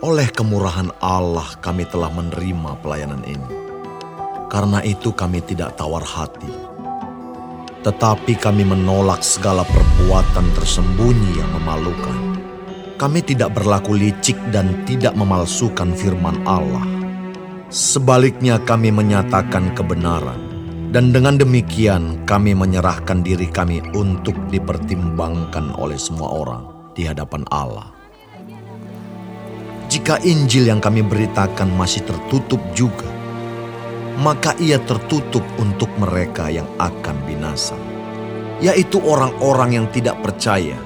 Oleh kemurahan Allah kami telah menerima pelayanan ini. Karena itu kami tidak tawar hati. Tetapi kami menolak segala perbuatan tersembunyi yang memalukan. Kami tidak berlaku licik dan tidak memalsukan firman Allah. Sebaliknya kami menyatakan kebenaran dan dengan demikian kami menyerahkan diri kami untuk dipertimbangkan oleh semua orang di hadapan Allah. Jika Injil yang kami beritakan masih tertutup juga, maka ia tertutup untuk mereka yang akan binasa, yaitu orang-orang yang tidak percaya,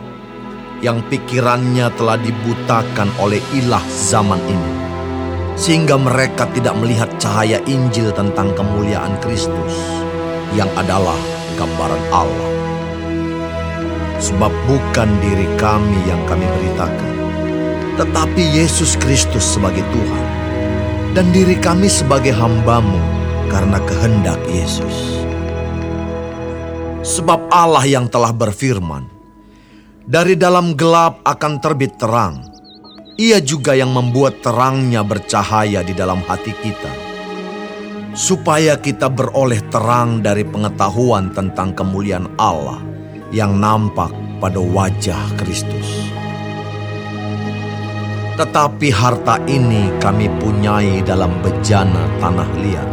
yang pikirannya telah dibutakan oleh ilah zaman ini sehingga mereka tidak melihat cahaya Injil tentang kemuliaan Kristus yang adalah gambaran Allah. Sebab bukan diri kami yang kami beritakan, tetapi Yesus Kristus sebagai Tuhan, dan diri kami sebagai hambamu karena kehendak Yesus. Sebab Allah yang telah berfirman, dari dalam gelap akan terbit terang, ia juga yang membuat terangnya bercahaya di dalam hati kita, supaya kita beroleh terang dari pengetahuan tentang kemuliaan Allah yang nampak pada wajah Kristus. Tetapi harta ini kami punyai dalam bejana tanah liat,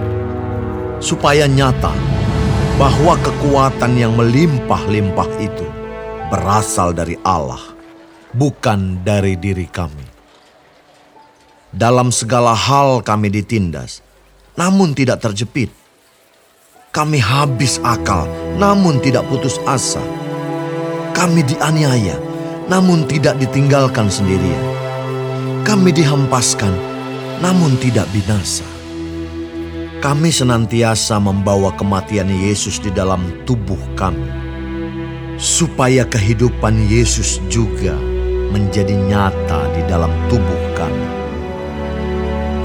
supaya nyata bahwa kekuatan yang melimpah-limpah itu berasal dari Allah, bukan dari diri kami. Dalam segala hal kami ditindas, namun tidak terjepit. Kami habis akal, namun tidak putus asa. Kami dianiaya, namun tidak ditinggalkan sendirian. Kami dihempaskan, namun tidak binasa. Kami senantiasa membawa kematian Yesus di dalam tubuh kami, supaya kehidupan Yesus juga menjadi nyata di dalam tubuh kami.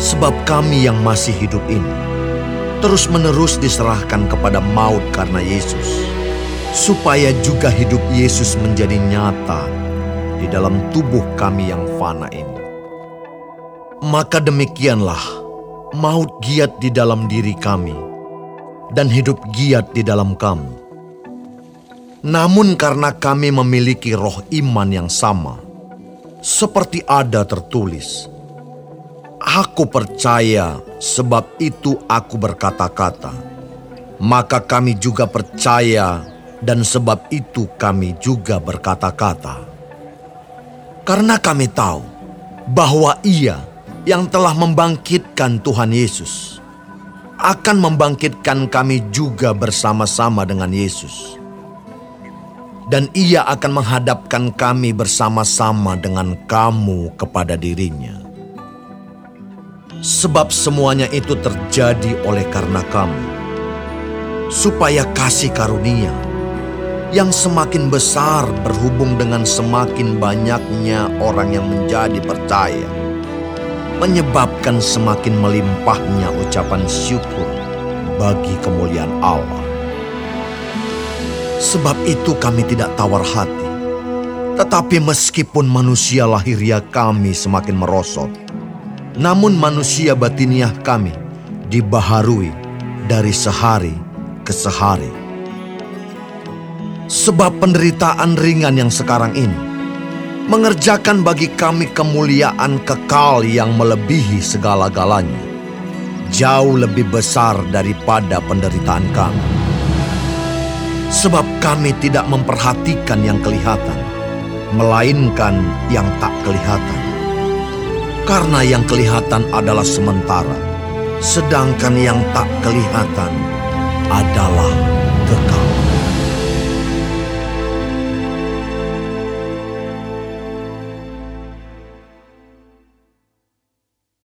Sebab kami yang masih hidup ini terus-menerus diserahkan kepada maut karena Yesus, supaya juga hidup Yesus menjadi nyata di dalam tubuh kami yang fana ini. Maka demikianlah maut giat di dalam diri kami dan hidup giat di dalam kamu. Namun karena kami memiliki roh iman yang sama, seperti ada tertulis, Aku percaya, sebab itu aku berkata-kata. Maka kami juga percaya, dan sebab itu kami juga berkata-kata. Karena kami tahu bahwa Ia yang telah membangkitkan Tuhan Yesus akan membangkitkan kami juga bersama-sama dengan Yesus. Dan ia akan menghadapkan kami bersama-sama dengan kamu kepada dirinya. Sebab semuanya itu terjadi oleh karena kamu, supaya kasih karunia yang semakin besar berhubung dengan semakin banyaknya orang yang menjadi percaya, menyebabkan semakin melimpahnya ucapan syukur bagi kemuliaan Allah. Sebab itu kami tidak tawar hati, tetapi meskipun manusia lahiriah kami semakin merosot, namun manusia batiniah kami dibaharui dari sehari ke sehari. Sebab penderitaan ringan yang sekarang ini mengerjakan bagi kami kemuliaan kekal yang melebihi segala-galanya. Jauh lebih besar daripada penderitaan kami. Sebab kami tidak memperhatikan yang kelihatan, melainkan yang tak kelihatan karena yang kelihatan adalah sementara, sedangkan yang tak kelihatan adalah kekal.